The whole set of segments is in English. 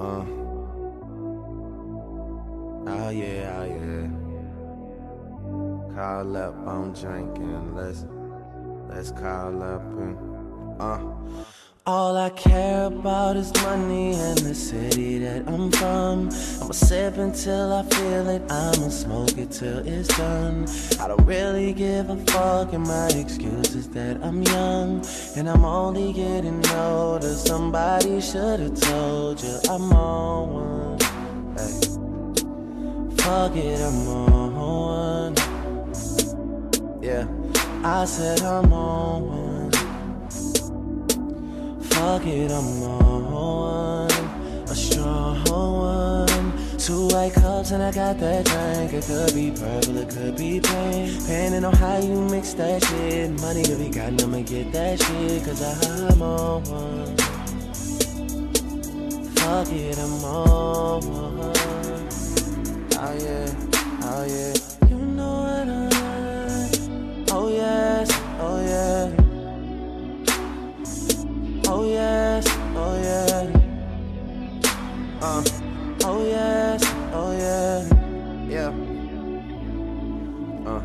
Uh. Oh yeah, oh yeah. Call up, I'm drinking. Let's let's call up and uh. All I care about is money and the city that I'm from. I'ma sip until I feel it, I'ma smoke it till it's done. I don't really give a fuck, and my excuse is that I'm young. And I'm only getting older. Somebody should've told you I'm on one. Hey. Fuck it, I'm on one. Yeah, I said I'm on one. Fuck it, I'm on one. A strong one. Two white cups and I got that drink. It could be purple, it could be pink. Depending on how you mix that shit. Money if you got, I'ma get that shit. Cause I'm on one. Fuck it, I'm on one. Oh yeah, oh yeah. Uh, oh yes, oh yeah. Yeah. Uh.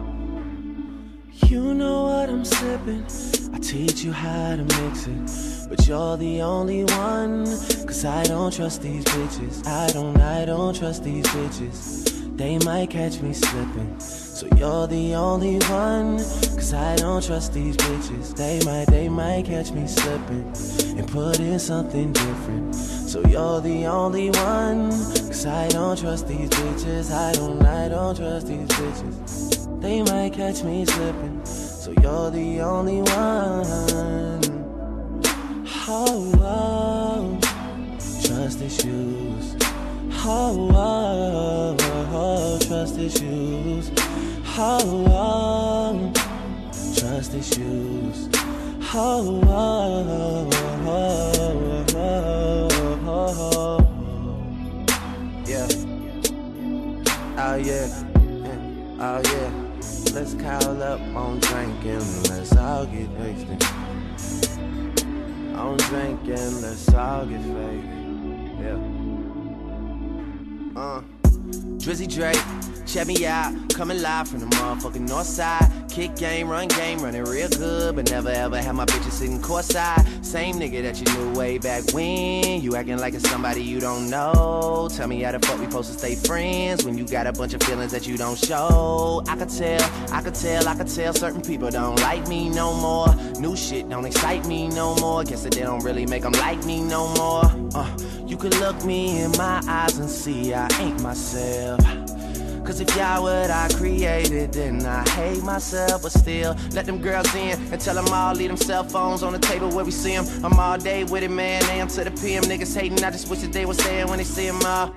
You know what I'm sipping. I teach you how to mix it. But you're the only one. Cause I don't trust these bitches. I don't, I don't trust these bitches. They might catch me slipping. So you're the only one. Cause I don't trust these bitches. They might, they might catch me slipping. And put in something different. So you're the only one. Cause I don't trust these bitches. I don't, I don't trust these bitches. They might catch me slipping. So you're the only one. Oh, oh. trust issues. Oh, oh, oh, oh, trust issues. Oh, oh, trust issues. Oh, oh, oh, oh, yeah. Oh yeah, yeah. oh yeah. Let's call up on drinking, let's all get wasted. On drinking, let's all get faded. Yeah. Uh. Drizzy Drake, check me out, coming live from the motherfucking north side. Kick game, run game, running real good, but never ever had my bitches sitting courtside. Same nigga that you knew way back when. You acting like it's somebody you don't know. Tell me how the fuck we supposed to stay friends when you got a bunch of feelings that you don't show. I could tell, I could tell, I could tell certain people don't like me no more. New shit don't excite me no more. Guess that they don't really make them like me no more. You could look me in my eyes and see I ain't myself. Cause if y'all what I created, then I hate myself. But still, let them girls in and tell them all leave them cell phones on the table where we see them. I'm all day with it, man. AM to the PM. Niggas hating, I just wish that they was saying when they see them all.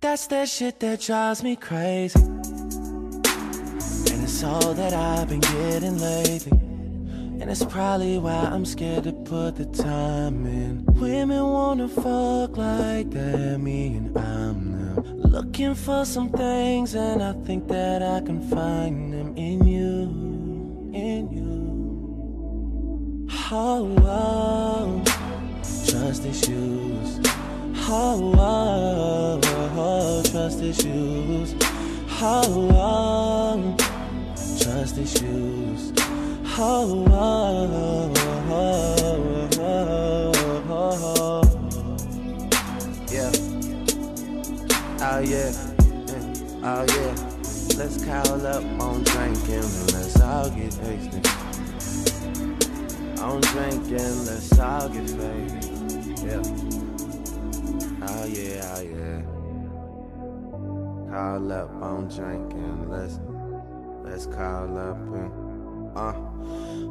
That's that shit that drives me crazy. And it's all that I've been getting lately. And it's probably why I'm scared to put the time in. Women wanna fuck like that, me and I'm them. Looking for some things, and I think that I can find them in you, in you. Oh, oh trust issues. Oh, oh, oh, trust issues. Oh, oh, trust issues. Oh, yeah. Oh yeah. Let's call up on drinking and let's all get wasted. On drinking, let's all get faded. Yeah. Oh yeah, oh yeah. Call up on drinking, let's let's call up and uh.